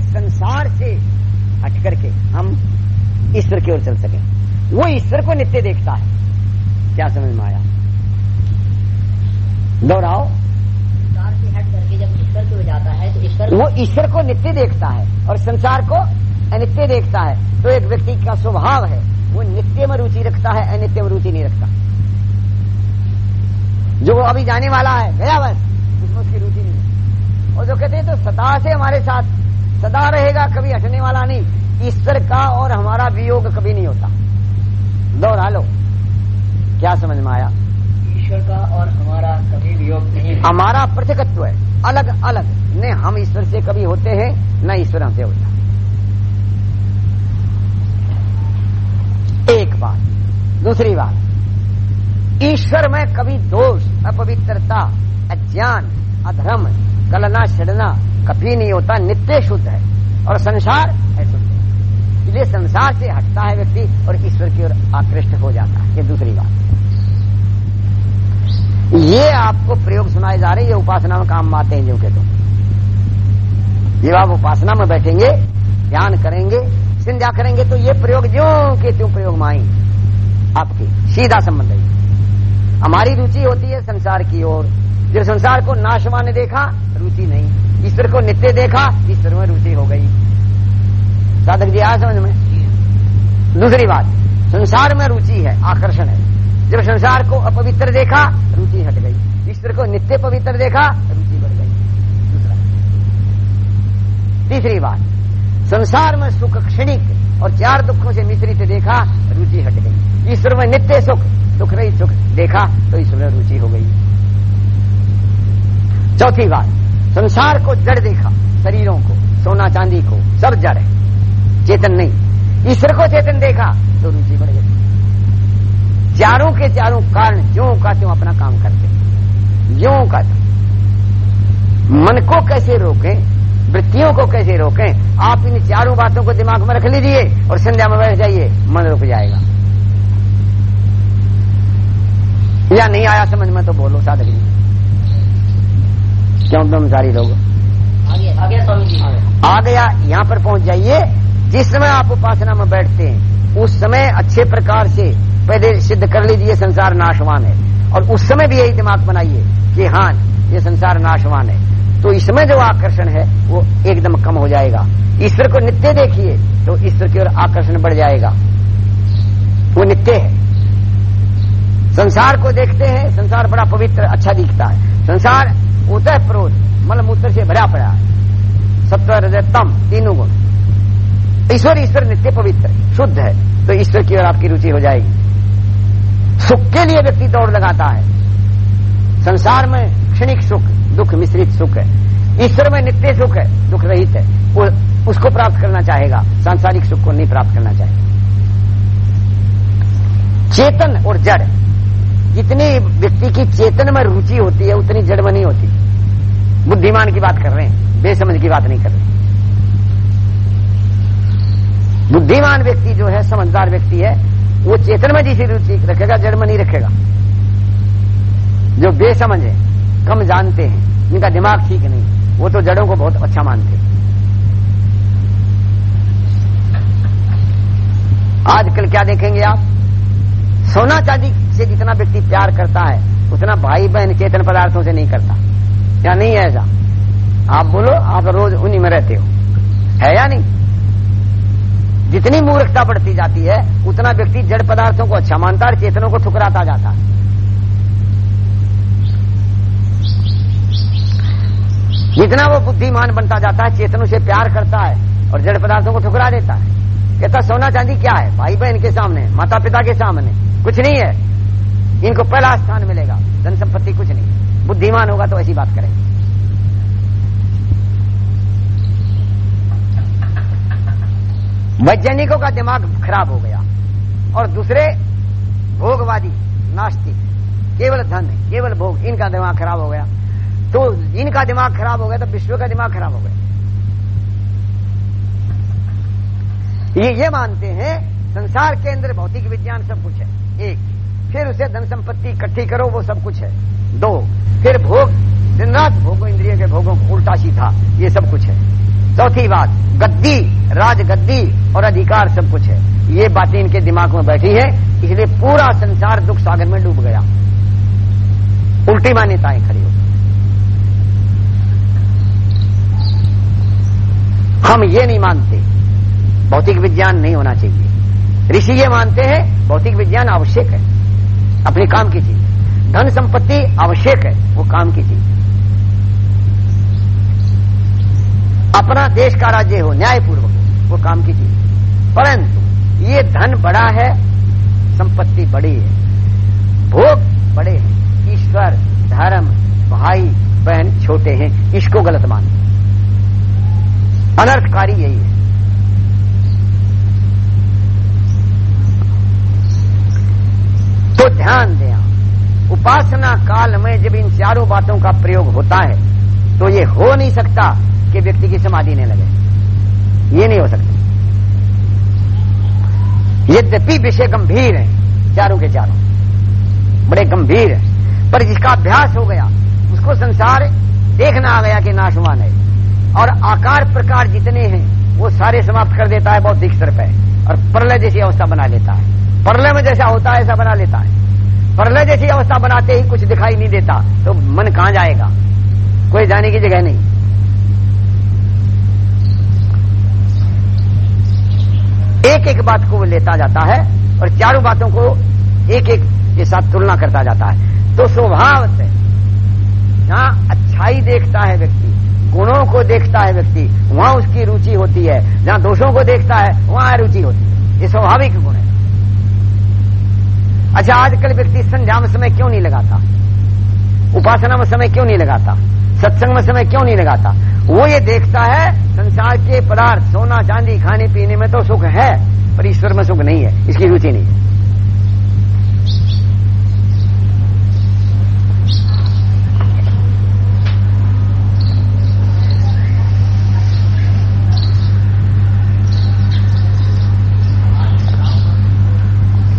इस संसार से हट करके हम ईश्वर की ओर चल सके। वो ईश्वर को नित्य देखता है। क्या समझ में आया? दोहराओ। संसार से हट करके जब ईश्वर की ओर जाता है तो ईश्वर वो ईश्वर को नित्य देखता है और संसार को अनित्य देखता है। तो एक व्यक्ति का स्वभाव है वो नित्य में रुचि रखता है अनित्य में रुचि नहीं रखता। जो वो अभी जाने वाला है गया बस उसमें उसकी रुचि नहीं है। और जो कहते हैं तो सदा से हमारे साथ सदा रहेगा कभी हटने वाला नहीं। ईश्वर का और हमारा वियोग कभी नहीं होता। दोहरा लो। क्या समझ में आया? ईश्वर का और हमारा कभी वियोग नहीं हमारा पृथकत्व है। अलग अलग। न हम ईश्वर से कभी होते हैं न ईश्वर हमसे होता एक बात। दूसरी बात। ईश्वर में कभी दोष अपवित्रता अज्ञान अधर्म कलना छिड़ना कभी नहीं होता, नित्य शुद्ध है। और संसार है शुद्ध। इसलिए संसार से हटता है व्यक्ति और ईश्वर की ओर आकृष्ट हो जाता है। ये दूसरी बात। ये आपको प्रयोग सुनाए जा रहे ये उपासना में काम आते हैं जो के तुम जब आप उपासना में बैठेंगे, ध्यान करेंगे संध्या करेंगे तो ये प्रयोग जो के त्यों प्रयोग में आई आपकी सीधा संबंध है। हमारी रुचि होती है संसार की ओर जब संसार को नाशवान ने देखा, रुचि नहीं। ईश्वर को नित्य देखा, ईश्वर में रुचि हो गई। साधक जी आया समझ में? दूसरी बात, संसार में रुचि है, आकर्षण है। जब संसार को अपवित्र देखा, रुचि हट गई। ईश्वर को नित्य पवित्र देखा, रुचि बढ़ गई। दूसरा। तीसरी बात, संसार में सुख क्षणिक और चार दुखों से मिश्रित देखा, रुचि हट गई। ईश्वर में नित्य सुख सुख रही सुख देखा तो ईश्वर में रुचि हो गई। चौथी बात, संसार को जड़ देखा, शरीरों को, सोना चांदी को, सब जड़ है। चेतन नहीं, ईश्वर को चेतन देखा तो रुचि बढ़ गई। चारों के चारों कारण ज्यो का त्यों अपना काम करते ज्यो का त्यों। मन को कैसे रोकें, वृत्तियों को कैसे रोकें, आप इन चारों बातों को दिमाग में रख लीजिए और संध्या में बैठ जाइए, मन रुक जाएगा। या नहीं आया समझ में तो बोलो, साधक जी। क्यों तुम सारी लोग? आ गया, यहाँ पर पहुँच जाइए। जिस समय आप उपासना में बैठते हैं, उस समय अच्छे प्रकार से पहले सिद्ध कर लीजिए, संसार नाशवान है। और उस समय भी यही दिमाग बनाइए कि हाँ ये संसार नाशवान है। तो इसमें जो आकर्षण है, वो एकदम कम हो जाएगा। ईश्वर को नित्य देखिए तो ईश्वर की ओर आकर्षण बढ़ जाएगा। वो नित्य है। संसार को देखते हैं, संसार बड़ा पवित्र अच्छा दिखता है। संसार उदय प्रोध मल मूत्र से भरा पड़ा। सत्व हृदय तम, तीनों गुण। ईश्वर ईश्वर नित्य पवित्र, शुद्ध है तो ईश्वर की ओर आपकी रुचि हो जाएगी। सुख के लिए व्यक्ति दौड़ लगाता है। संसार में क्षणिक सुख, दुख मिश्रित सुख है। ईश्वर में नित्य सुख है, दुख रहित है। वो उसको प्राप्त करना चाहेगा, सांसारिक सुख को नहीं प्राप्त करना चाहेगा। चेतन और जड़, जितनी व्यक्ति की चेतन में रुचि होती है, उतनी जड़ में नहीं होती। बुद्धिमान की बात कर रहे हैं, बेसमझ की बात नहीं कर रहे। बुद्धिमान व्यक्ति जो है, समझदार व्यक्ति है, वो चेतन में जिसी रुचि रखेगा जड़ में नहीं रखेगा। जो बेसमझ है, कम जानते हैं जिनका दिमाग ठीक नहीं, वो तो जड़ों को बहुत अच्छा मानते हैं। आजकल क्या देखेंगे आप? सोना चांदी से जितना व्यक्ति प्यार करता है, उतना भाई बहन चेतन पदार्थों से नहीं करता। या नहीं है ऐसा? आप बोलो, आप रोज उन्हीं में रहते हो। है या नहीं? जितनी मूर्खता बढ़ती जाती है, उतना व्यक्ति जड़ पदार्थों को अच्छा मानता है और चेतनों को ठुकराता जाता है। जितना वो बुद्धिमान बनता जाता है, चेतनों से प्यार करता है और जड़ पदार्थों को ठुकरा देता है। कहता, सोना चांदी क्या है? भाई बहन के सामने, माता पिता के सामने। कुछ नहीं है। इनको पहला स्थान मिलेगा। धन संपत्ति कुछ नहीं बुद्धिमान होगा तो ऐसी बात करेंगे। वैज्ञानिकों का दिमाग खराब हो गया और दूसरे भोगवादी, नास्तिक, केवल धन, केवल भोग, इनका दिमाग खराब हो गया। तो इनका दिमाग खराब हो गया तो विश्व का दिमाग खराब हो गया। ये ये मानते हैं, संसार के अंदर भौतिक विज्ञान सब कुछ है। एक फिर उसे धन संपत्ति इकट्ठी करो, वो सब कुछ है। दो, फिर भोग दिन रात भोगो, इंद्रिय के भोगों को उल्टा सीधा, ये सब कुछ है। चौथी बात, गद्दी राज गद्दी और अधिकार सब कुछ है। ये बातें इनके दिमाग में बैठी है, इसलिए पूरा संसार दुख सागर में डूब गया। उल्टी मान्यताएँ खड़ी हो। हम ये नहीं मानते, भौतिक विज्ञान नहीं होना चाहिए। ऋषि ये मानते हैं, भौतिक विज्ञान आवश्यक है। अपने काम की चीज़। धन संपत्ति आवश्यक है, वो काम की चीज़। अपना देश का राज्य हो, न्यायपूर्वक वो काम की चीज़। परंतु ये धन बड़ा है, संपत्ति बड़ी है। भोग बड़े हैं, ईश्वर, धर्म, भाई, बहन छोटे हैं, इसको गलत मानते अनर्थकारी यही है। तो ध्यान दें उपासना काल में जब इन चारों बातों का प्रयोग होता है तो ये हो नहीं सकता कि व्यक्ति की समाधि नहीं लगे। ये नहीं हो सकता। यद्यपि विषय गंभीर है, चारों के चारों। बड़े गंभीर है। पर जिसका अभ्यास हो गया, उसको संसार देखना आ गया कि नाशवान है। और आकार प्रकार जितने हैं, वो सारे समाप्त कर देता है बौद्धिक स्तर पर और प्रलय जैसी अवस्था बना लेता है। प्रलय में जैसा होता है, ऐसा बना लेता है। प्रलय जैसी अवस्था बनाते ही कुछ दिखाई नहीं देता तो मन कहाँ जाएगा? कोई जाने की जगह नहीं। एक एक बात को वो लेता जाता है और चारों बातों को एक एक के साथ तुलना करता जाता है। तो स्वभाव से जहाँ अच्छाई देखता है व्यक्ति, गुणों को देखता है व्यक्ति, वहाँ उसकी रुचि होती है। जहाँ दोषों को देखता है, वहाँ रुचि होती है। ये स्वाभाविक गुण है। अच्छा आजकल व्यक्ति संध्या में समय क्यों नहीं लगाता? उपासना में समय क्यों नहीं लगाता? सत्संग में समय क्यों नहीं लगाता? वो ये देखता है, संसार के पदार्थ, सोना, चांदी, खाने, पीने में तो सुख है, पर ईश्वर में सुख नहीं है, इसकी रुचि नहीं है।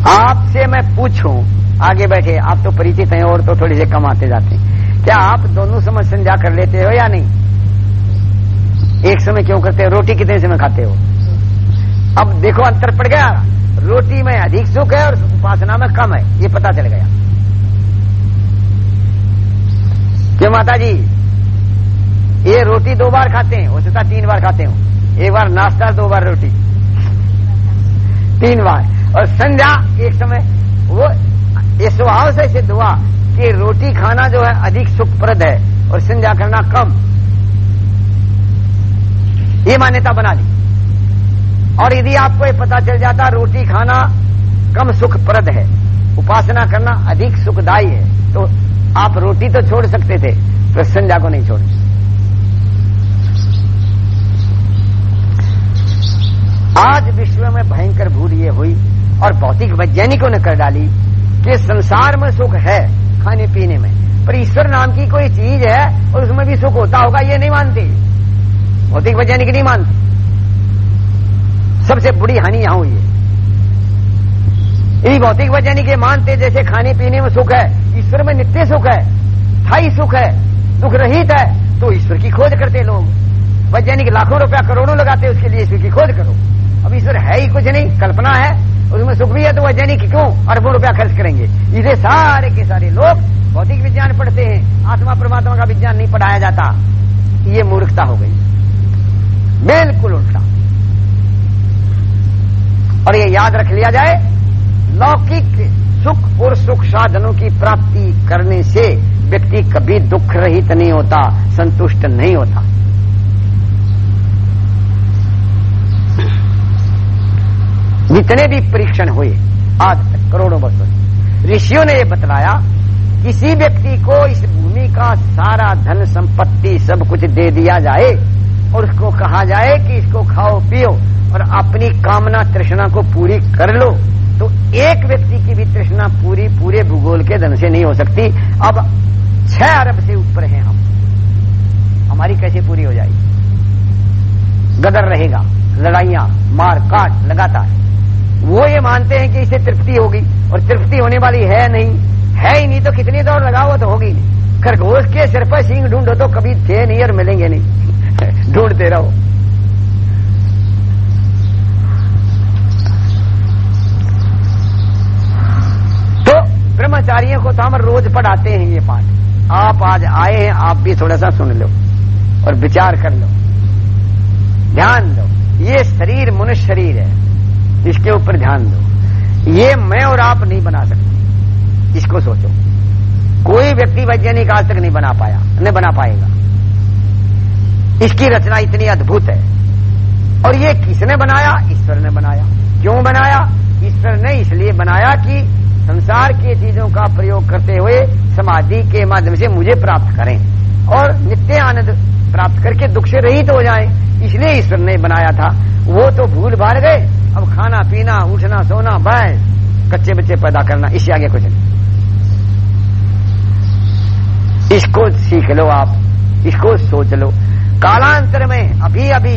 आपसे मैं पूछूँ, आगे बैठे, आप तो परिचित हैं और तो थोड़ी से कम आते जाते हैं। क्या आप दोनों समय संध्या कर लेते हो या नहीं? एक समय क्यों करते हो? रोटी कितने समय खाते हो? अब देखो, अंतर पड़ गया। रोटी में अधिक सुख है और उपासना में कम है, ये पता चल गया। क्यों माता जी ये रोटी दो बार खाते हैं, हो सकता तीन बार खाते हो। एक बार नाश्ता, दो बार रोटी। तीन बार। और संध्या एक समय, वो ये स्वभाव से सिद्ध हुआ कि रोटी खाना जो है अधिक सुखप्रद है और संध्या करना कम। ये मान्यता बना ली। और यदि आपको ये पता चल जाता, रोटी खाना कम सुखप्रद है, उपासना करना अधिक सुखदायी है तो आप रोटी तो छोड़ सकते थे तो संध्या को नहीं छोड़ आज विश्व में भयंकर भूल ये हुई। और भौतिक वैज्ञानिकों ने कर डाली कि संसार में सुख है खाने पीने में। पर ईश्वर नाम की कोई चीज़ है और उसमें भी सुख होता होगा, ये नहीं मानते। भौतिक वैज्ञानिक नहीं मानते। सबसे बुरी हानि यहाँ हुई है। यदि भौतिक वैज्ञानिक ये मानते, जैसे खाने पीने में सुख है, ईश्वर में नित्य सुख है स्थायी सुख है, दुख रहित है तो ईश्वर की खोज करते लोग। वैज्ञानिक लाखों रुपया करोड़ों लगाते उसके लिए ईश्वर की खोज करो। अब ईश्वर है ही कुछ नहीं, कल्पना है उसमें सुख भी है तो वैज्ञानिक क्यों? अरबों रुपया खर्च करेंगे। इसे सारे के सारे लोग भौतिक विज्ञान पढ़ते हैं। आत्मा परमात्मा का विज्ञान नहीं पढ़ाया जाता। ये मूर्खता हो गई। बिल्कुल उल्टा। और ये याद रख लिया जाए, लौकिक सुख और सुख साधनों की प्राप्ति करने से व्यक्ति कभी दुख रहित नहीं होता, संतुष्ट नहीं होता। जितने भी परीक्षण हुए, आज तक करोड़ों वर्षों ऋषियों ने यह बतलाया, किसी व्यक्ति को इस भूमि का सारा धन संपत्ति सब कुछ दे दिया जाए और उसको कहा जाए कि इसको खाओ, पियो और अपनी कामना तृष्णा को पूरी कर लो तो एक व्यक्ति की भी तृष्णा पूरी, पूरे भूगोल के धन से नहीं हो सकती। अब छह अरब से ऊपर हैं हम। हमारी कैसे पूरी हो जाएगी? गदर रहेगा, लड़ाइयाँ मार काट लगातार। वो ये मानते हैं कि इसे तृप्ति होगी, और तृप्ति होने वाली है नहीं। है ही नहीं तो कितनी दौड़ लगाओ तो होगी। खरगोश के सिर पर सिंह ढूंढो तो कभी थे नहीं और मिलेंगे नहीं। ढूंढते रहो। तो ब्रह्मचारियों को तो हम रोज पढ़ाते हैं ये पाठ। आप आज आए हैं, आप भी थोड़ा सा सुन लो और विचार कर लो। ध्यान दो। ये शरीर मनुष्य शरीर है। इसके ऊपर ध्यान दो। ये मैं और आप नहीं बना सकते। इसको सोचो। कोई व्यक्ति वैज्ञानिक आज तक नहीं बना पाया, नहीं बना पाएगा। इसकी रचना इतनी अद्भुत है। और ये किसने बनाया? ईश्वर ने बनाया। क्यों बनाया? ईश्वर ने इसलिए बनाया कि संसार की चीज़ों का प्रयोग करते हुए समाधि के माध्यम से मुझे प्राप्त करें। और नित्य आनंद प्राप्त करके दुख से रहित हो जाए। इसलिए ईश्वर ने बनाया था। वो तो भूल भार गए। अब खाना, पीना, उठना, सोना बाय कच्चे बच्चे पैदा करना, इससे आगे कुछ नहीं। इसको सीख लो आप, इसको सोच लो। कालांतर में, अभी अभी,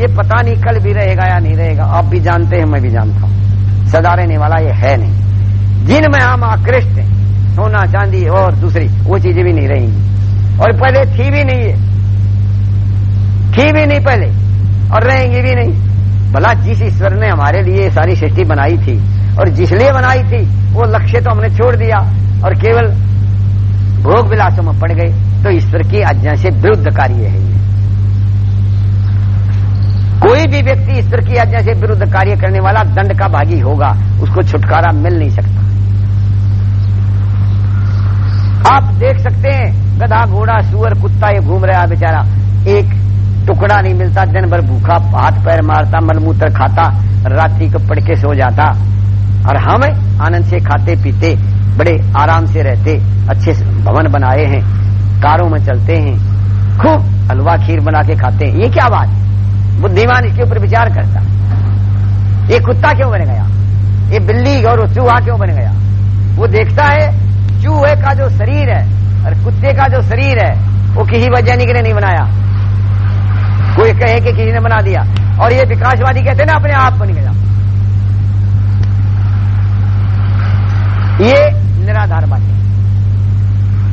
ये पता नहीं कल भी रहेगा या नहीं रहेगा, आप भी जानते हैं, मैं भी जानता हूँ। सदा रहने वाला ये है नहीं। जिनमें हम आकृष्ट हैं, सोना, चांदी और दूसरी, वो चीज़ें भी नहीं रहेंगी और पहले थी भी नहीं है थी भी नहीं पहले, और रहेंगी भी नहीं। भला जिस ईश्वर ने हमारे लिए सारी सृष्टि बनाई थी और जिसलिए बनाई थी, वो लक्ष्य तो हमने छोड़ दिया और केवल भोग विलासों में पड़ गए। तो ईश्वर की आज्ञा से विरुद्ध कार्य है ये। कोई भी व्यक्ति ईश्वर की आज्ञा से विरुद्ध कार्य करने वाला दंड का भागी होगा, उसको छुटकारा मिल नहीं सकता। आप देख सकते हैं, गधा, घोड़ा, सुअर, कुत्ता, ये घूम रहा बेचारा। एक टुकड़ा नहीं मिलता, दिन भर भूखा हाथ पैर मारता मलमूत्र खाता रात्रि को पड़ के सो जाता। और हम आनंद से खाते पीते, बड़े आराम से रहते, अच्छे भवन बनाए हैं, कारों में चलते हैं, खूब हलवा खीर बना के खाते हैं। ये क्या बात बुद्धिमान इसके ऊपर विचार करता। ये कुत्ता क्यों बन गया? ये बिल्ली और चूहा क्यों बन गया? वो देखता है, चूहे का जो शरीर है, और कुत्ते का जो शरीर है, वो किसी वैज्ञानिक ने नहीं बनाया। कोई कहे कि किसी ने बना दिया। और ये विकासवादी कहते ना, अपने आप बन गया ये निराधार बात है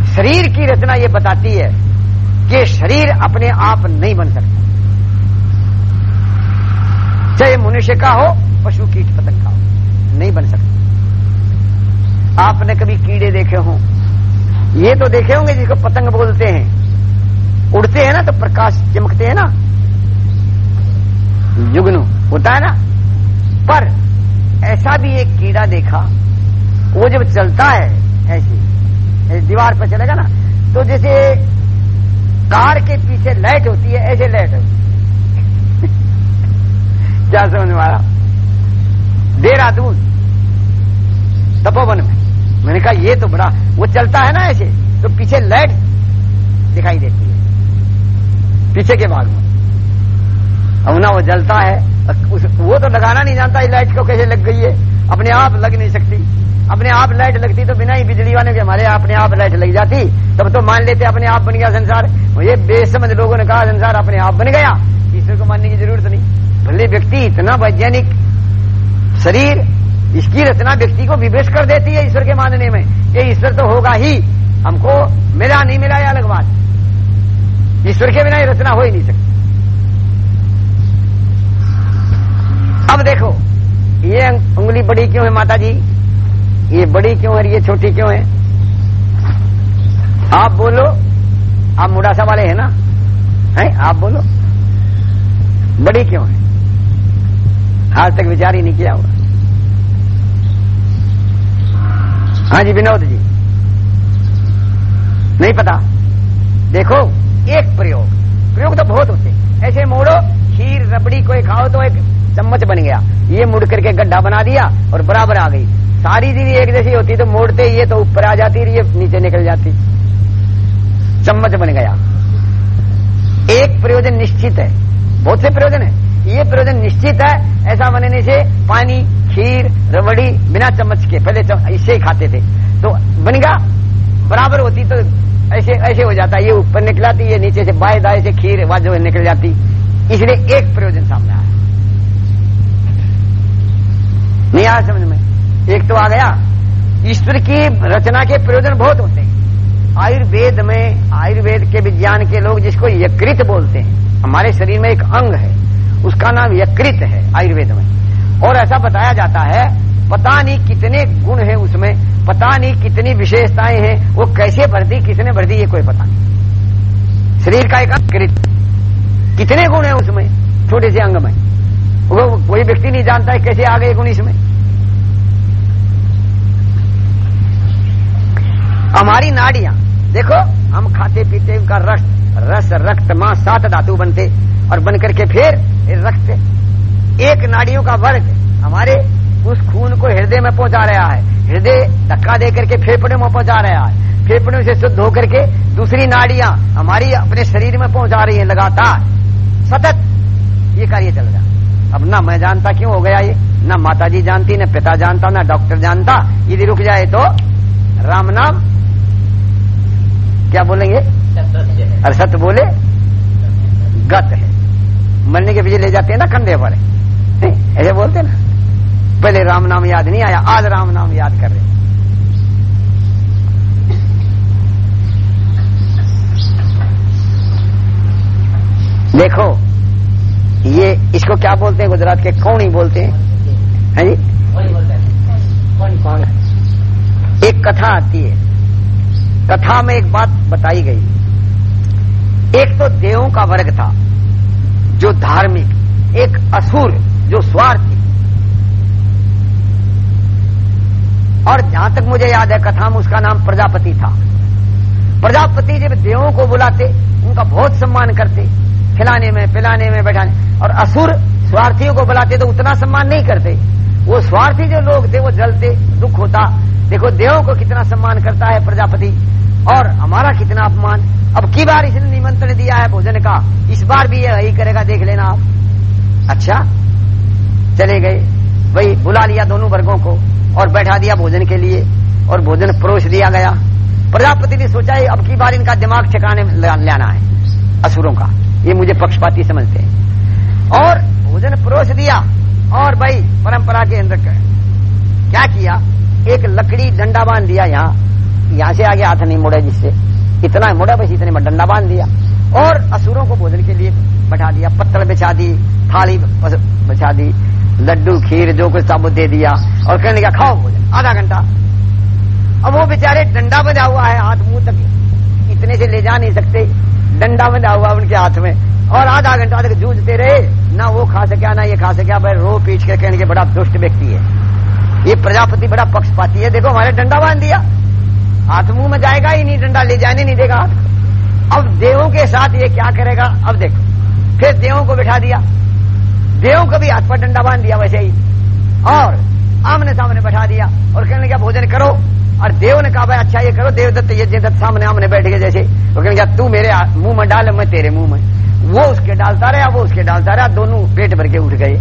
शरीर की रचना ये बताती है कि शरीर अपने आप नहीं बन सकता। चाहे मनुष्य का हो, पशु कीट पतंग का हो, नहीं बन सकता। आपने कभी कीड़े देखे हो? ये तो देखे होंगे जिसको पतंग बोलते हैं। उड़ते हैं ना तो प्रकाश चमकते हैं ना। जुगनू होता है ना? पर ऐसा भी एक कीड़ा देखा, वो जब चलता है, ऐसे दीवार पर चलेगा ना तो जैसे कार के पीछे लाइट होती है, ऐसे लाइट होती क्या समझ आया देहरादून, तपोवन में। मैंने कहा, ये तो बड़ा, वो चलता है ना ऐसे तो पीछे लाइट दिखाई देती है, पीछे के भाग में। अब ना वो जलता है। उस, वो तो लगाना नहीं जानता लाइट को कैसे लग गई है। अपने आप लग नहीं सकती। अपने आप लाइट लगती तो बिना ही बिजली वाले के हमारे अपने आप लाइट लग जाती। तब तो मान लेते अपने आप बन गया संसार। ये बेसमझ लोगों ने कहा संसार अपने आप बन गया। ईश्वर को मानने की ज़रूरत नहीं। भले व्यक्ति इतना वैज्ञानिक शरीर इसकी रचना व्यक्ति को विवेश कर देती है ईश्वर के मानने में। ये ईश्वर तो होगा ही। हमको मिला नहीं मिला यह अलग बात। ईश्वर के बिना ये रचना हो ही नहीं सकती। अब देखो, ये उंगली बड़ी क्यों है माता जी ये बड़ी क्यों है, ये छोटी क्यों है? आप बोलो, आप मुड़ासा वाले हैं ना? हैं? आप बोलो। बड़ी क्यों है? आज तक विचार ही नहीं किया होगा। हाँ जी, विनोद जी। नहीं पता। देखो, एक प्रयोग। प्रयोग तो बहुत होते ऐसे मोड़ो, खीर, रबड़ी कोई खाओ तो एक चम्मच बन गया। ये मुड़ करके गड्ढा बना दिया और बराबर आ गई। सारी चीज़ एक जैसी होती तो मोड़ते ये तो ऊपर आ जाती ये नीचे निकल जाती। चम्मच बन गया। एक प्रयोजन निश्चित है। बहुत से प्रयोजन है। ये प्रयोजन निश्चित है, ऐसा बनने से पानी, खीर, रबड़ी बिना चम्मच के, पहले इससे ही खाते थे। तो बन गया, बराबर होती तो ऐसे ऐसे हो जाता। ये ऊपर निकलाती ये नीचे से बाएँ दाएँ से खीर वह जो निकल जाती। इसलिए एक प्रयोजन सामने आया। नहीं आया समझ में। एक तो आ गया। ईश्वर की रचना के प्रयोजन बहुत होते हैं। आयुर्वेद में, आयुर्वेद के विज्ञान के लोग जिसको यकृत बोलते हैं, हमारे शरीर में एक अंग है। उसका नाम यकृत है आयुर्वेद में। और ऐसा बताया जाता है, पता नहीं कितने गुण हैं उसमें, पता नहीं कितनी विशेषताएँ हैं, वो कैसे दी किसने दी ये कोई पता नहीं। शरीर का एक अंकृत कितने गुण है उसमें, छोटे से अंग में। वो कोई व्यक्ति नहीं जानता है कैसे आ गए उन्नीस में। हमारी नाड़ियाँ, देखो, हम खाते पीते, उनका रस रस, रक्त, माँ, सात धातु बनते, और बन करके फिर रक्त एक नाड़ियों का वर्ग हमारे उस खून को हृदय में पहुँचा रहा है। हृदय धक्का दे करके फेफड़े में पहुँचा रहा है। फेफड़े से शुद्ध होकर के दूसरी नाड़ियाँ हमारी अपने शरीर में पहुँचा रही है लगातार। सतत ये कार्य चल रहा अब ना मैं जानता क्यों हो गया ये? ना माता जी जानती, न पिता जानता, ना डॉक्टर जानता। यदि रुक जाए तो राम नाम। क्या बोलेंगे? और सत्य बोले। गत है। मरने के पीछे ले जाते हैं ना कंधे पर। ऐसे बोलते ना। पहले राम नाम याद नहीं आया, आज राम नाम याद कर रहे देखो ये इसको क्या बोलते हैं गुजरात के? कौन ही बोलते हैं? है जी? एक कथा आती है। कथा में एक बात बताई गई। एक तो देवों का वर्ग था, जो धार्मिक, एक असुर, जो स्वार्थी। और जहाँ तक मुझे याद है, कथा में उसका नाम प्रजापति था। प्रजापति जब देवों को बुलाते, उनका बहुत सम्मान करते खिलाने में, पिलाने में, बैठाने। और असुर स्वार्थियों को बुलाते तो उतना सम्मान नहीं करते। वो स्वार्थी जो लोग थे, वो जलते, दुख होता। देखो, देवों को कितना सम्मान करता है प्रजापति। और हमारा कितना अपमान। अब की बार इसने निमंत्रण दिया है भोजन का? इस बार भी यही करेगा, देख लेना आप। अच्छा चले गए। वही बुला लिया दोनों वर्गों को और बैठा दिया भोजन के लिए। और भोजन परोस दिया गया। प्रजापति ने सोचा अब की बार इनका दिमाग ठिकाने लाना है असुरों का। ये मुझे पक्षपाती समझते हैं। और भोजन परोस दिया, और भाई परंपरा के अंदर क्या किया? एक लकड़ी डंडा बाँध दिया यहाँ। यहाँ से आगे हाथ नहीं मुड़े जिससे। इतना मुड़ा, बस इतने में डंडा बाँध दिया। और असुरों को भोजन के लिए बैठा दिया, पत्थर बिछा दी, थाली बिछा दी, लड्डू, खीर, जो कुछ सब दे दिया। और कहने का खाओ भोजन, आधा घंटा। अब वो बेचारे डंडा बजा हुआ है, हाथ मुँह तक इतने से ले जा नहीं सकते। डंडा बजा हुआ उनके हाथ में। और आधा घंटा तक जूझते रहे। ना वो खा सका ना ये खा सका भाई, रो पीछ के कहने के बड़ा दुष्ट व्यक्ति है। ये प्रजापति बड़ा पक्षपाती है। देखो, हमारे डंडा बाँध दिया। हाथ मुँह में जाएगा ही नहीं, डंडा ले जाने नहीं देगा हाथ। अब देवों के साथ ये क्या करेगा? अब देखो। फिर देवों को बिठा दिया। देवों को भी हाथ पर डंडा बाँध दिया वैसे ही। और आमने सामने बैठा दिया। और कहने लगा, भोजन करो। और देव ने कहा भाई अच्छा ये करो देवदत्त ये दत्त सामने आमने बैठ गए जैसे। कहने लगा तू मेरे मुँह में डाल मैं तेरे मुँह में। वो उसके डालता रहा वो उसके डालता रहा दोनों पेट भर के उठ गए।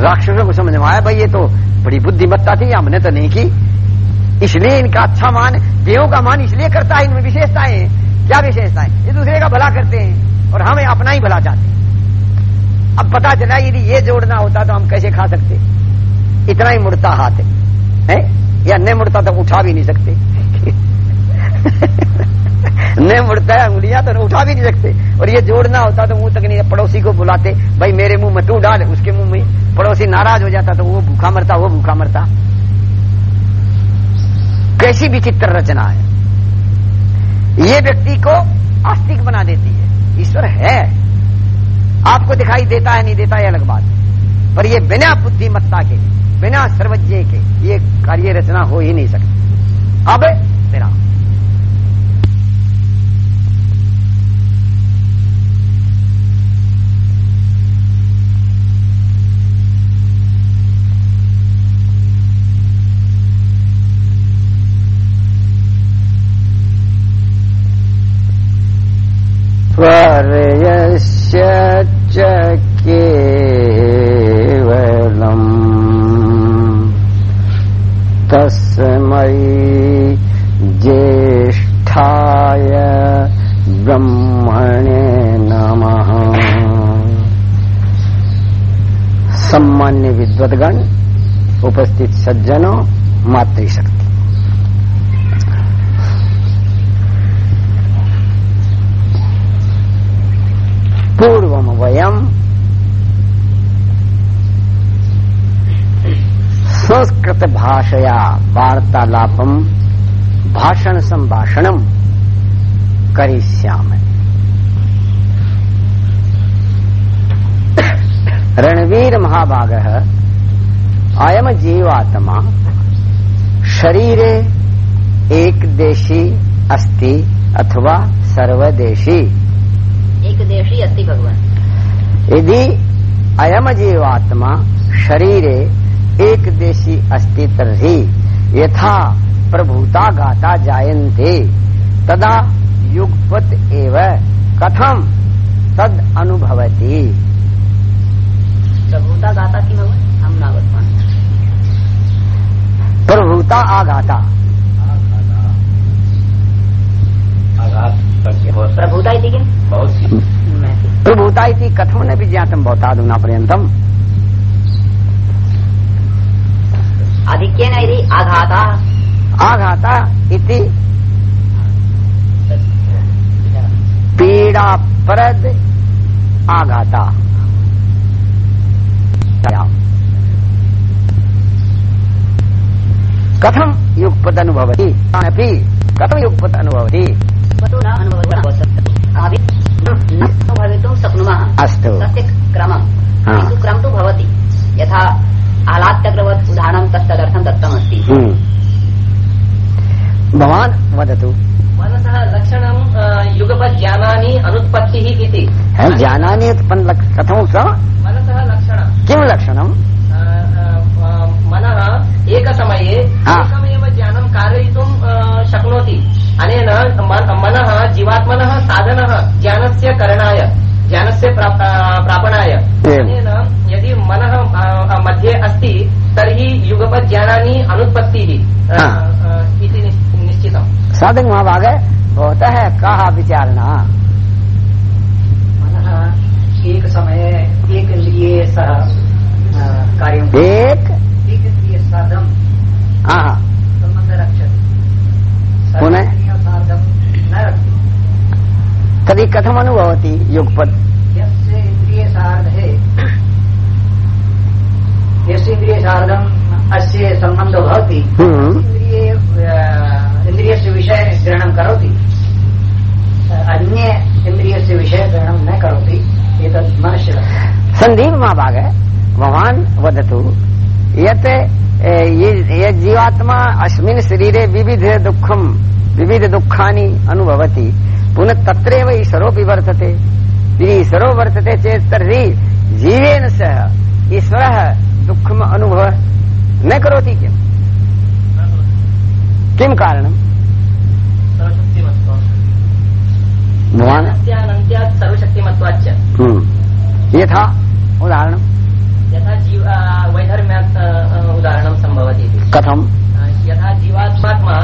राक्षसों को समझ में आया भाई ये तो बड़ी बुद्धिमत्ता थी हमने तो नहीं की। इसलिए इनका अच्छा मान देव का मान इसलिए करता है इनमें विशेषताएँ क्या विशेषताएँ? एक दूसरे का भला करते हैं और हमें अपना ही भला चाहते अब पता चला यदि ये जोड़ना होता तो हम कैसे खा सकते? इतना ही मुड़ता हाथ है, है? या नहीं मुड़ता तो उठा भी नहीं सकते। नहीं मुड़ता है, उंगलियाँ तो उठा भी नहीं सकते। और ये जोड़ना होता तो मुँह तक नहीं, पड़ोसी को बुलाते, भाई मेरे मुँह में तू डाल, उसके मुँह में। पड़ोसी नाराज़ हो जाता तो वो भूखा मरता, वो भूखा मरता। कैसी विचित्र रचना है। ये व्यक्ति को आस्तिक बना देती है। ईश्वर है। आपको दिखाई देता है, नहीं देता है अलग बात पर ये बिना बुद्धिमत्ता के बिना सर्वज्ञ के ये कार्य रचना हो ही नहीं सकती। अब मेरा। स्वरयस्य विद्वदगण उपस्थित सज्जनों मातृशक्ति। पूर्वम वयम संस्कृत भाषया वार्तालापम भाषण संभाषणम करिष्यामि। रणवीर महाभाग अयम जीवात्मा। शरीरे एक देशी अस्ति अथवा सर्वदेशी। एक देशी अस्ति भगवान। यदि अयम जीवात्मा शरीरे एक देशी अस्ति तर्हि यथा प्रभूता गाता जायन्ते तदा युगपत एव कथम तद अनुभवती प्रभुता गाता की भगवान हम नागत मान प्रभूता आघाता। प्रभुता इति किम? प्रभूता इति कथम न विज्ञातम भवतादुना पर्यन्तम्। आधिक्येन यदि आघाता। आघाता इति पीड़ाप्रद आघाता। कथम युगपद अनुभवति अपि कथम युगपद अनुभवति अस्तु। तस्य क्रमम् क्रम तु भवति। यथा आह्लादचक्रवत् उदाहरणं तत्तदर्थं दत्तमस्ति। हम्म। भवान् वदतु। मनसः लक्षणं युगपज्ञानानि अनुत्पत्तिः इति। है उत्पन्न कथं स? मनसः लक्षणं। किं मनः एकसमये। एकमेव ज्ञानं कारयितुं शक्नोति। अनेन मन- मनः जीवात्मनः साधनः ज्ञानस्य करणाय ज्ञानस्य प्राप- प्रापणाय। अनेन यदि मनः मध्ये अस्ति तर्हि युगपज्ञानानि अनुत्पत्तिः अ, हा। अ, इति निश्- निश्चितम्। साधक महाभाग भवतः कः विचारणा? मनः एक समये एक इन्द्रिये सह कार्यं एक इन्द्रिय सार्धं हा। सम्बन्धः रक्षति। पुनः? सार्धं न तर्हि कथम् अनुभवति युगपद। यस्य इन्द्रिये सार्धे। यस्य इन्द्रिये अस्य सम्बन्धो भवति। हम्म। इन्द्रिये अ, इन्द्रियस्य विषयग्रहणं करोति। अ, अन्ये इन्द्रियस्य विषयग्रहणं न करोति। एतत् मनस्य लक्षणम् सन्दीप महाभाग भवान् वदतु यत् ये- ये जीवात्मा अस्मिन् शरीरे विविध दुःखं विविध दुःखानि अनुभवति। पुनः तत्रैव ईश्वरोऽपि वर्तते। यदि ईश्वरो वर्तते चेत् तर्हि जीवेन सह ईश्वरः दुःखम् अनुभव न करोति किम्? किं कारणम्? भवान्? हम्म। यथा उदाहरणं यथा जीव वैधर्म्यात् उदाहरणं सम्भवति इति कथम् यथा जीवात्मात्मा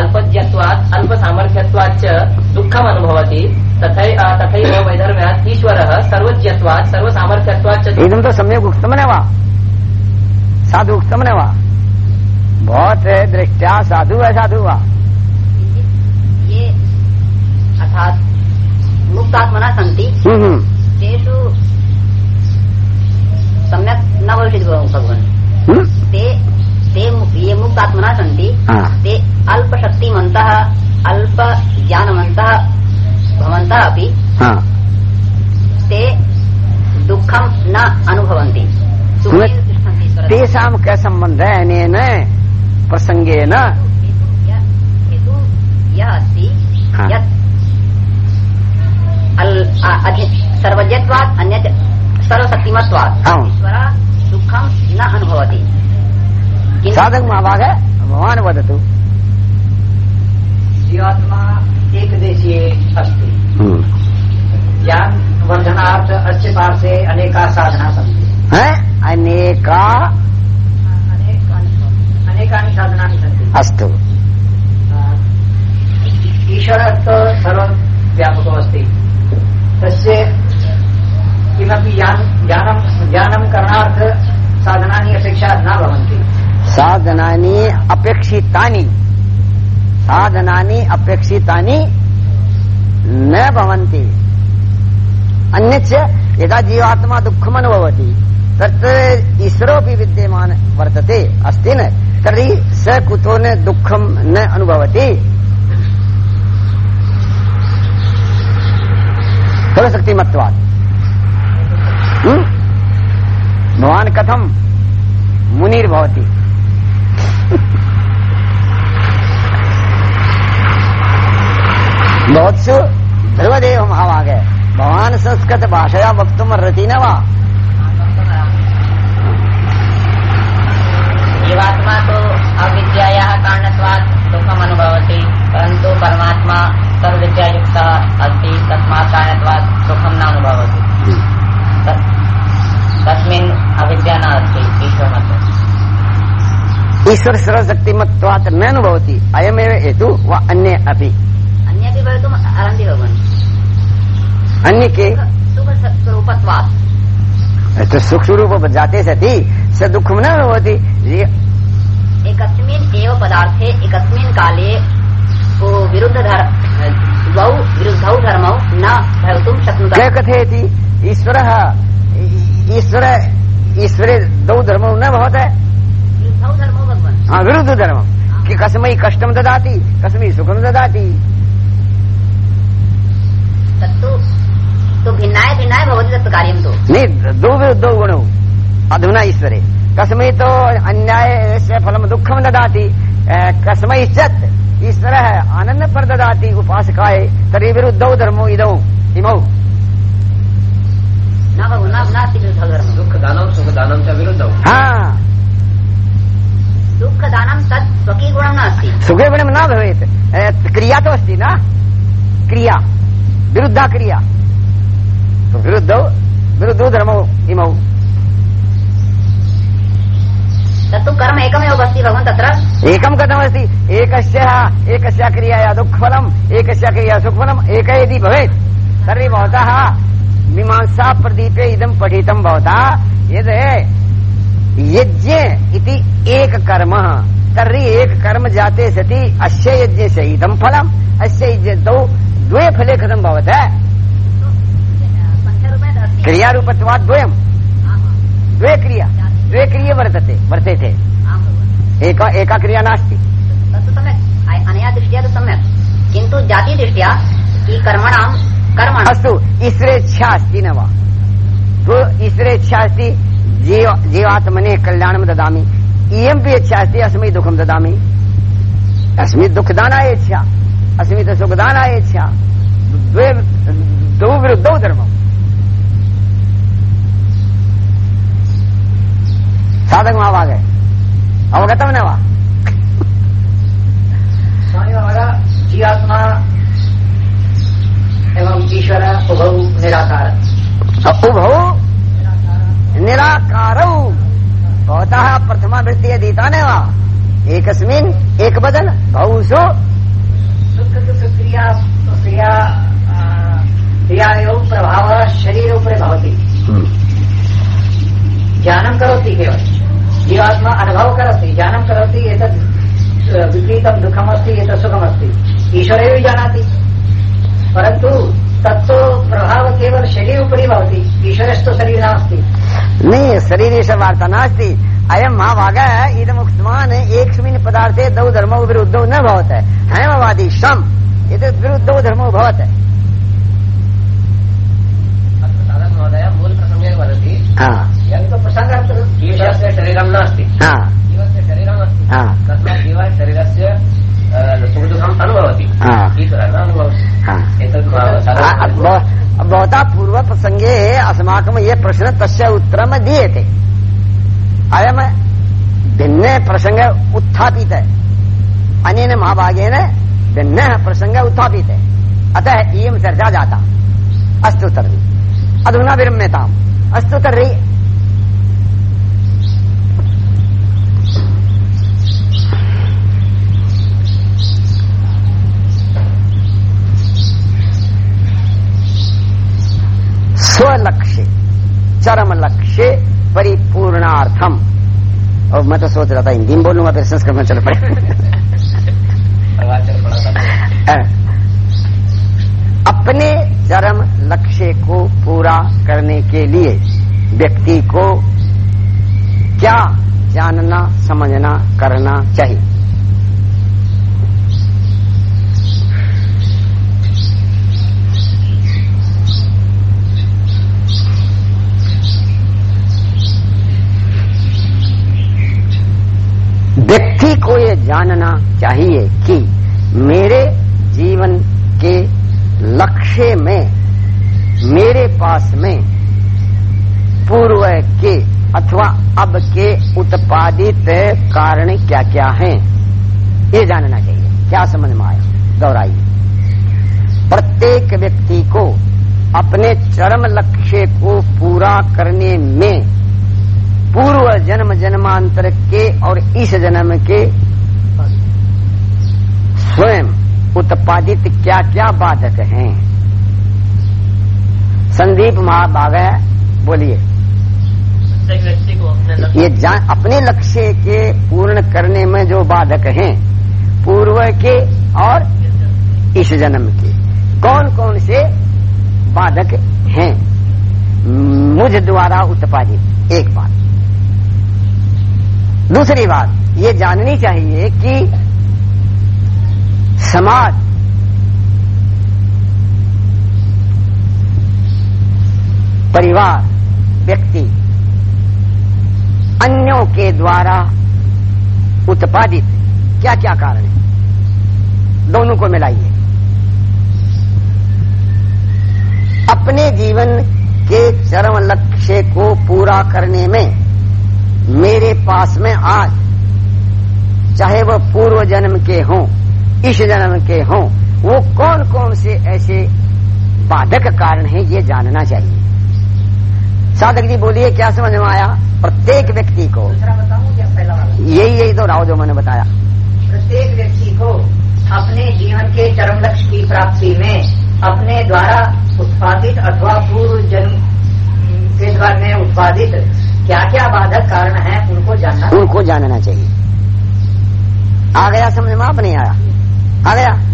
अल्पज्ञत्वात् अल्पसामर्थ्यत्वात् च दुःखम् अनुभवति तथै तथैव वैधर्म्यात् ईश्वरः सर्वज्ञत्वात् सर्वसामर्थ्यत्वात् च इदं तु सम्यक् उक्तं न वा? साधु उक्तं न वा? भवत् दृष्ट्या साधु वा साधु वा? ये अर्थात् मुक्तात्मना सन्ति हम्म, हम्म, तेषु सम्यक् न भविष्यति भगवान्? ते ते ये मुक्तात्मना सन्ति ते अल्पशक्तिमन्तः अल्पज्ञानवन्तः भवन्तः अपि ते दुःखं न अनुभवन्ति। तेषां कः सम्बन्धः अनेन प्रसङ्गेन। हेतु यः अस्ति यत् अल्- सर्वज्ञत्वात् अन्यत् सर्वशक्तिमत्वात्। आम् ईश्वरः दुःखं न अनुभवति। साधक महाभाग भवान् वदतु जीवात्मा एकदेशीये अस्ति। हम्म। ज्ञान वर्धनार्थ अस्य पार्श्वे अनेका साधना सन्ति। हैं? अनेका अनेकानि साधनानि सन्ति। अस्तु। ईश्वरः तु सर्वव्यापको अस्ति तस्य किमपि ज्ञान ज्ञानं करणार्थ साधनानि अपेक्षा न भवन्ति। साधनानि अपेक्षितानि। साधनानि अपेक्षितानि न भवन्ति। अन्यच्च यदा जीवात्मा दुःखम् अनुभवति तत्र ईश्वरोऽपि विद्यमान वर्तते, अस्ति न? तर्हि स कुतो न दुःखं न अनुभवति। सर्वशक्तिमत्वात् हम्म? भवान् कथं मुनिर्भवति भवत्सु ध्रुवदेव महाभाग भवान् संस्कृत भाषया वक्तुमर्हति न वा? जीवात्मा तो अविद्यायाः कारणत्वात् दुःखम् अनुभवति परन्तु परमात्मा सर्वविद्यायुक्तः अस्ति तस्मात् कारणत्वात् सुखं न अनुभवति। तत्- तस्मिन् अविद्या ईश्वरमध्ये ईश्वर सर्वशक्तिमत्वात् न अनुभवति अयमेव हेतु वा अन्ये अपि। अन्यपि भवितुम् अर्हन्ति भगवन् अन्य के? तो सूक्ष्मरूप जाते सति स दुःखं न अनुभवति। ये- एकस्मिन् एव पदार्थे एकस्मिन् काले विरुद्ध धर्म द्वौ विरुद्धौ धर्मौ न भवितुं शक्नुतः। कथयति? ईश्वरः ईश्वर ईश्वरे द्वौ धर्मौ न भवतः विरुद्धौ धर्मौ भगवन् हा, विरुद्ध धर्मं। कि कस्मै कष्टं ददाति कस्मै सुखं ददाति। तत्तु तो भिन्नाय भिन्नाय भवति तत् कार्यं तु। नहीं द्वौ विरुद्धौ गुणौ। अधुना ईश्वरे। कस्मै तो अन्यायस्य फलं दुःखं ददाति। कस्मैश्चित् ईश्वरः आनन्दं प्रददाति उपासकाय तर्हि विरुद्धौ धर्मौ इदौ। इमौ न भगवन् न नास्ति विरुद्धौ धर्मः दुःखदानं विरुद्धौ। हा। दुःखदानं तत् स्वकीयगुणं नास्ति। सुखे गुणं न भवेत्। क्रिया तो अस्ति न? क्रिया। विरुद्धा क्रिया। तो विरुद्धौ विरुद्धौ धर्मौ इमौ। तत्तु कर्म एकमेव अस्ति भगवन् तत्र। एकं कथमस्ति? एकस्य एकस्य क्रियाया दुःखफलम् एकस्य क्रिया सुखफलम् एक यदि भवेत् तर्हि भवतः मीमांसा प्रदीपे इदं पठितं भवता। यद् यज्ञ इति एक कर्म तर्हि एक कर्म जाते सति, अस्य यज्ञस्य इदं फलम्, अस्य यज्ञौ द्वे फले कथं भवतः? पञ्चरूपेण अस्ति क्रियारूपत्वात् द्वयम् द्वे क्रिया, द्वे क्रिये वर्तते, वर्तेते। एका एका क्रिया नास्ति। अनया दृष्ट्या तु सम्यक्। किन्तु जातिदृष्ट्या कर्मणां कर्मण अस्तु ईश्वरेच्छा अस्ति न वा। तो ईश्वरेच्छा अस्ति जीव जीवात्मने कल्याणं ददामि। इयमपि इच्छा अस्ति अस्मै दुःखं ददामि। अस्मै दुःखदानाय इच्छा अस्मै तु सुखदानाय इच्छा द्वे द्वौ विरुद्धौ धर्मम् साधक महाभाग है। अवगतम न वा। स्वामी हमारा जीवात्मा एवं ईश्वर उभौ निराकार। उभौ निराकारौ। भवतः प्रथमा वृत्ति अधीता न वा एकस्मिन् एक बदन आ, क्रियायोः प्रभावः शरीर उपरि भवति। ज्ञानं करोति केवल। जीवात्मा अनुभव करोति। ज्ञानं करोति एतत् अ, विपरीतं दुःखमस्ति एतत् सुखमस्ति। ईश्वरे जानाति। परन्तु तत्तु प्रभाव केवल शरीर उपरि भवति ईश्वरस्तु शरीर नास्ति। नहीं शरीर से वार्ता नास्ति। अयम महाभाग इदमुक्तवान् एकस्मिन् पदार्थे द्वौ धर्मौ विरुद्धौ न भवत्। हेमवादी शम एतत् विरुद्धौ धर्मौ भवत्। अत्र साधक महोदय मूलप्रसङ्गे वदति हा। जीवस्य शरीरं नास्ति। जीवस्य शरीरमस्ति हा। तस्मात् जीवः शरीरस्य अ, हा। हा। भवता पूर्व प्रसंगे अस्माकं ये प्रश्न तस्य उत्तरं दीयते। अयम भिन्न प्रसंग उत्थापित। अनेन महाभागेन भिन्नः प्रसंग उत्थापित। अतः इयं चर्चा जाता। अस्तु तर्हि। अधुना विरम्यताम्। अस्तु तर्हि। चरम लक्ष्य परिपूर्णार्थम। और मैं तो सोच रहा था, हिंदी में बोलूँगा, फिर संस्कृत में चल पड़े अपने चरम लक्ष्य को पूरा करने के लिए व्यक्ति को क्या जानना, समझना, करना चाहिए? को ये जानना चाहिए कि मेरे जीवन के लक्ष्य में, मेरे पास में पूर्व के अथवा अब के उत्पादित कारण क्या क्या हैं? ये जानना चाहिए। क्या समझ में आया? दोहराइए। प्रत्येक व्यक्ति को अपने चरम लक्ष्य को पूरा करने में पूर्व जन्म जन्मांतर के और इस जन्म के स्वयं उत्पादित क्या क्या बाधक हैं? संदीप महाभाग बोलिए। ये जान, अपने लक्ष्य के पूर्ण करने में जो बाधक हैं, पूर्व के और इस जन्म के कौन कौन से बाधक हैं? मुझ द्वारा उत्पादित, एक बात। दूसरी बात, ये जाननी चाहिए कि समाज परिवार, व्यक्ति अन्यों के द्वारा उत्पादित क्या क्या कारण है? दोनों को मिलाइए। अपने जीवन के चरम लक्ष्य को पूरा करने में मेरे पास में आज चाहे वह पूर्व जन्म के हों इस जन्म के हों वो कौन कौन से ऐसे बाधक कारण हैं ये जानना चाहिए। साधक जी बोलिए क्या समझ में आया? प्रत्येक व्यक्ति को। यही यही तो राव जो मैंने बताया। प्रत्येक व्यक्ति को अपने जीवन के चरम लक्ष्य की प्राप्ति में अपने द्वारा उत्पादित अथवा पूर्व जन्म के द्वारा में उत्पादित क्या क्या बाधक कारण है, उनको जानना उनको जानना चाहिए। आ गया समझ में, आप नहीं आया। आ गया।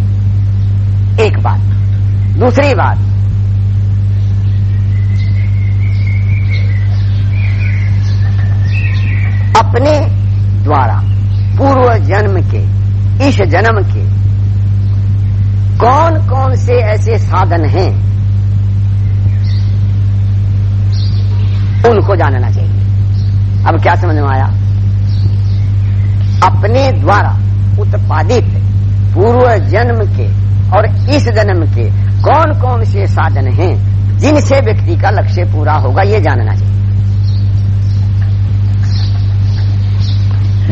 एक बात। दूसरी बात। अपने द्वारा पूर्व जन्म के, इस जन्म के कौन कौन से ऐसे साधन हैं, उनको जानना चाहिए। अब क्या समझ में आया? अपने द्वारा उत्पादित पूर्व जन्म के और इस जन्म के कौन कौन से साधन हैं, जिनसे व्यक्ति का लक्ष्य पूरा होगा, ये जानना चाहिए।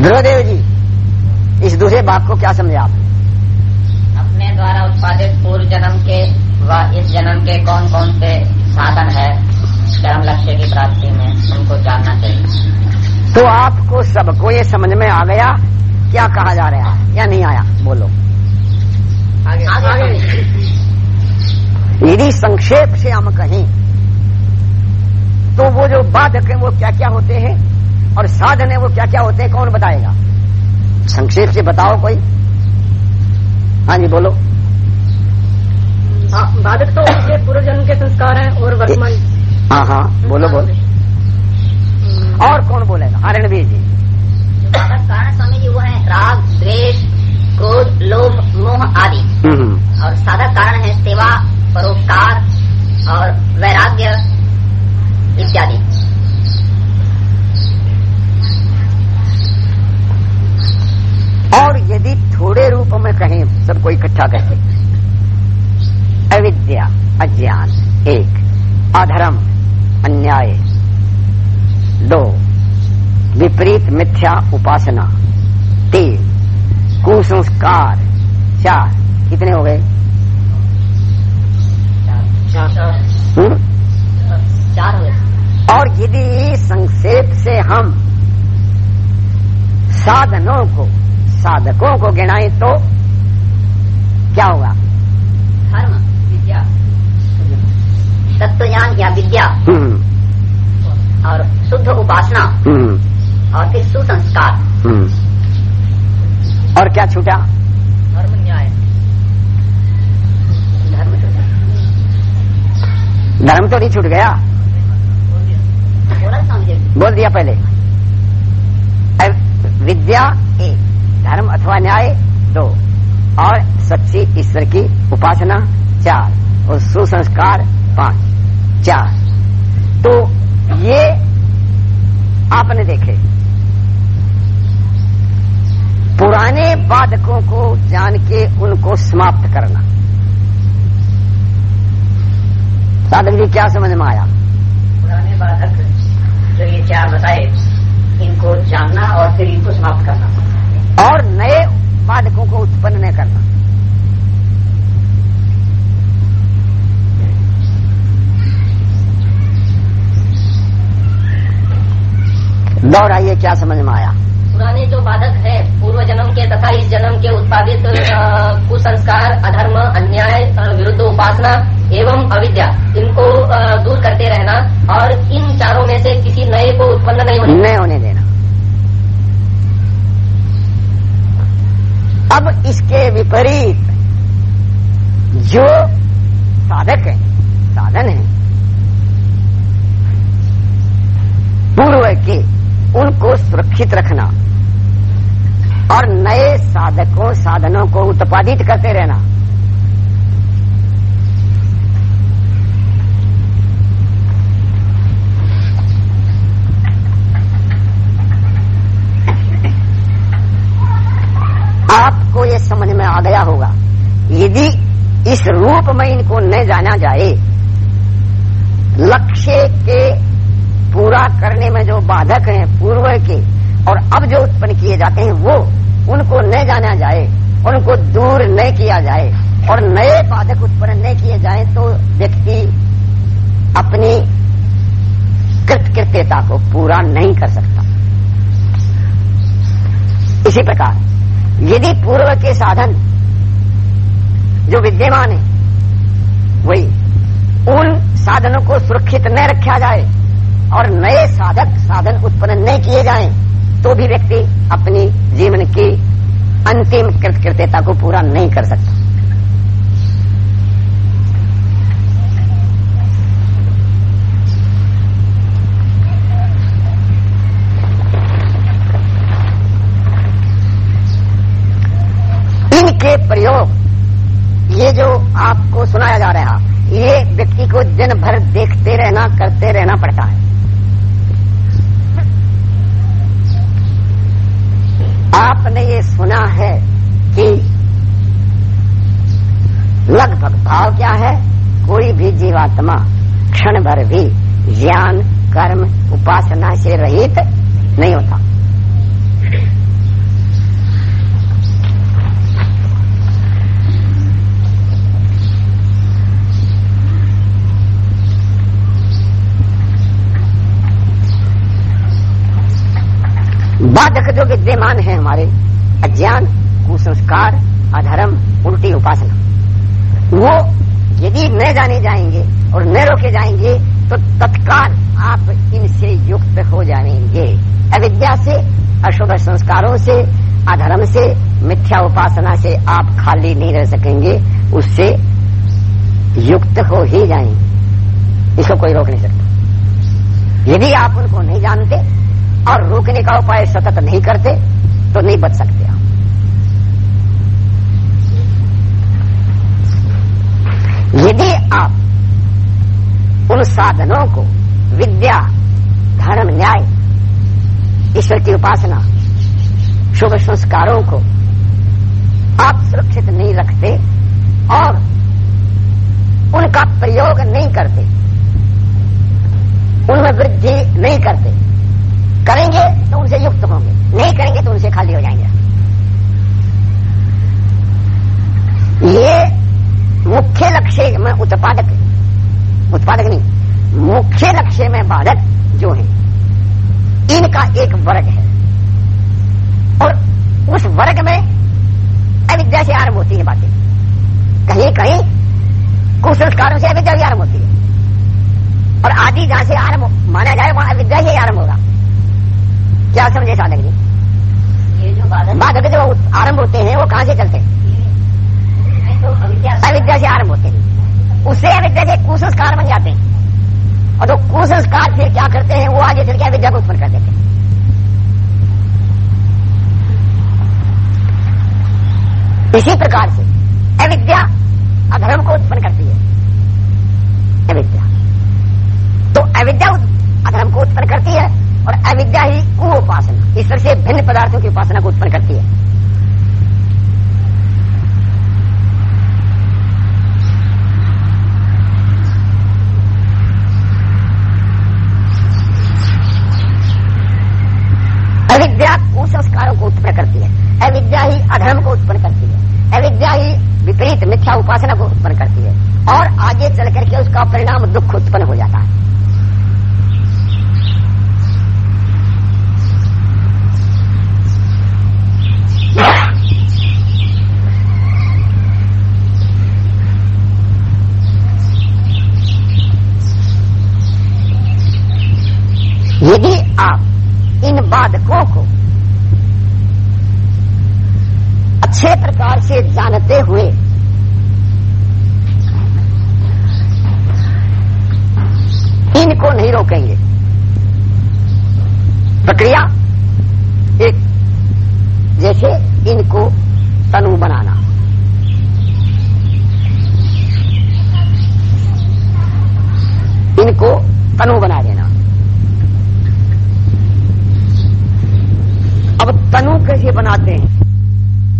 ध्रुवदेव जी, इस दूसरे बात को क्या समझे आप? अपने द्वारा उत्पादित पूर्व जन्म के व इस जन्म के कौन कौन से साधन है चरम लक्ष्य की प्राप्ति में, उनको जानना चाहिए। तो आपको सबको ये समझ में आ गया क्या कहा जा रहा है या नहीं आया? बोलो। आगे, आगे। यदि संक्षेप से हम कहें तो वो जो बाधक है वो क्या क्या होते हैं? और साधन है वो क्या क्या होते हैं कौन बताएगा? संक्षेप से बताओ कोई। हाँ जी बोलो। बाधक तो उनके पूर्व जन्म के संस्कार हैं और वर्तमान हाँ हाँ बोलो बोलो। और कौन बोलेगा? हाँ रणवीर जी कारण स्वामी जी वो है राग द्वेष क्रोध लोभ मोह आदि। हम्म, और साधक कारण है सेवा परोपकार और वैराग्य इत्यादि। और यदि थोड़े रूप में कहें सबको इकट्ठा करके। अविद्या अज्ञान एक। अधर्म अन्याय दो विपरीत मिथ्या उपासना। तीन कुसंस्कार। चार कितने हो गए? चार, चार। हुए और यदि संक्षेप से हम साधनों को साधकों को गिनाएँ तो क्या होगा? धर्म विद्या। तत्व ज्ञान या विद्या। हम्म, और शुद्ध उपासना हम्म, और फिर सुसंस्कार। हम्म। और क्या छूटा? धर्म न्याय। धर्म शुद्ध धर्म तो नहीं छूट गया? बोल दिया पहले। विद्या एक धर्म अथवा न्याय दो। और सच्ची ईश्वर की उपासना चार। और सुसंस्कार पाँच। चार। तो ये आपने देखे। पुराने बाधकों को जान के उनको समाप्त करना। साधक जी क्या समझ में आया? पुराने बाधक जो ये चार बताए इनको जानना और फिर इनको समाप्त करना। और नए बाधकों को उत्पन्न न करना। दोहराइए क्या समझ में आया? पुराने जो बाधक है पूर्व जन्म के तथा इस जन्म के उत्पादित कुसंस्कार अधर्म अन्याय विरुद्ध उपासना एवं अविद्या इनको दूर करते रहना और इन चारों में से किसी नए को उत्पन्न नहीं होने नहीं होने देना। अब इसके विपरीत जो साधक है साधन है पूर्व के उनको सुरक्षित रखना। और नए साधकों, साधनों को उत्पादित करते रहना। आपको ये समझ में आ गया होगा, यदि इस रूप में इनको न जाना जाए, लक्ष्य के पूरा करने में जो बाधक हैं पूर्व के, और अब जो उत्पन्न किए जाते हैं वो, उनको न जाना जाए, उनको दूर न किया जाए, और नए बाधक उत्पन्न न किए जाए तो व्यक्ति अपनी कृतकृत्यता को पूरा नहीं कर सकता। इसी प्रकार, यदि पूर्व के साधन जो विद्यमान है, वही उन साधनों को सुरक्षित न रखा जाए और नए साधक साधन उत्पन्न न किए जाएँ तो भी व्यक्ति अपनी जीवन की अंतिम कृतकृत्यता को पूरा नहीं कर सकता। इनके प्रयोग, ये जो आपको सुनाया जा रहा, ये व्यक्ति को दिन भर देखते रहना करते रहना पड़ता है आपने ये सुना है कि लगभग भाव क्या है कोई जीवात्मा क्षण भर भी ज्ञान, कर्म, उपासना से रहित नहीं होता। बाधक जो विद्यमान है हमारे, अज्ञान, कुसंस्कार, अधर्म, उल्टी उपासना, वो यदि न जाने जाएँगे और न रोके जाएँगे तो तत्काल आप इनसे युक्त हो जाएँगे। अविद्या से, अशुभ संस्कारों से, अधर्म से, मिथ्या उपासना से आप खाली नहीं रह सकेंगे, उससे युक्त हो ही जाएँगे। इसको कोई रोक नहीं सकता। यदि आप उनको नहीं जानते और रोकने का उपाय सतत नहीं करते तो नहीं बच सकते आप यदि आप। उन साधनों को विद्या, धर्म, न्याय, ईश्वर की उपासना, शुभ संस्कारों को आप सुरक्षित नहीं रखते और उनका प्रयोग नहीं करते। उनमें वृद्धि नहीं करते। करेंगे तो उनसे युक्त होंगे। नहीं करेंगे तो उनसे खाली हो जाएँगे। ये मुख्य लक्ष्य में उत्पादक उत्पादक नहीं मुख्य लक्ष्य में बाधक जो है इनका एक वर्ग है। और उस वर्ग में अविद्या से आरंभ होती है बातें। कहीं कहीं कुसंस्कारों से अविद्या भी आरंभ होती है। और आदि जहाँ से आरंभ माना जाए वहाँ अविद्या से आरंभ होगा। क्या समझे साधक जी? ये जो बाधक बाधक जो आरंभ होते हैं वो कहाँ से चलते हैं है? अविद्या से आरंभ होते हैं। उससे अविद्या के कुसंस्कार बन जाते हैं। और जो तो कुसंस्कार फिर क्या करते हैं, वो आगे चल के अविद्या को उत्पन्न कर देते हैं। इसी प्रकार से अविद्या अधर्म को उत्पन्न करती है। अविद्या। तो अविद्या अधर्म को उत्पन्न करती है और अविद्या ही कुपासना ईश्वर से भिन्न पदार्थों की उपासना को उत्पन्न करती है। कुसंस्कारों को उत्पन्न करती है। अविद्या ही अधर्म को उत्पन्न करती है। अविद्या ही विपरीत मिथ्या उपासना को उत्पन्न करती है। और आगे चल करके उसका परिणाम दुख उत्पन्न हो जाता है। यदि आप इन बाधकों को प्रकार से जानते हुए। इनको नहीं रोकेंगे। प्रक्रिया एक, जैसे इनको तनु बनाना। इनको तनु बना देना। अब तनु कैसे बनाते हैं?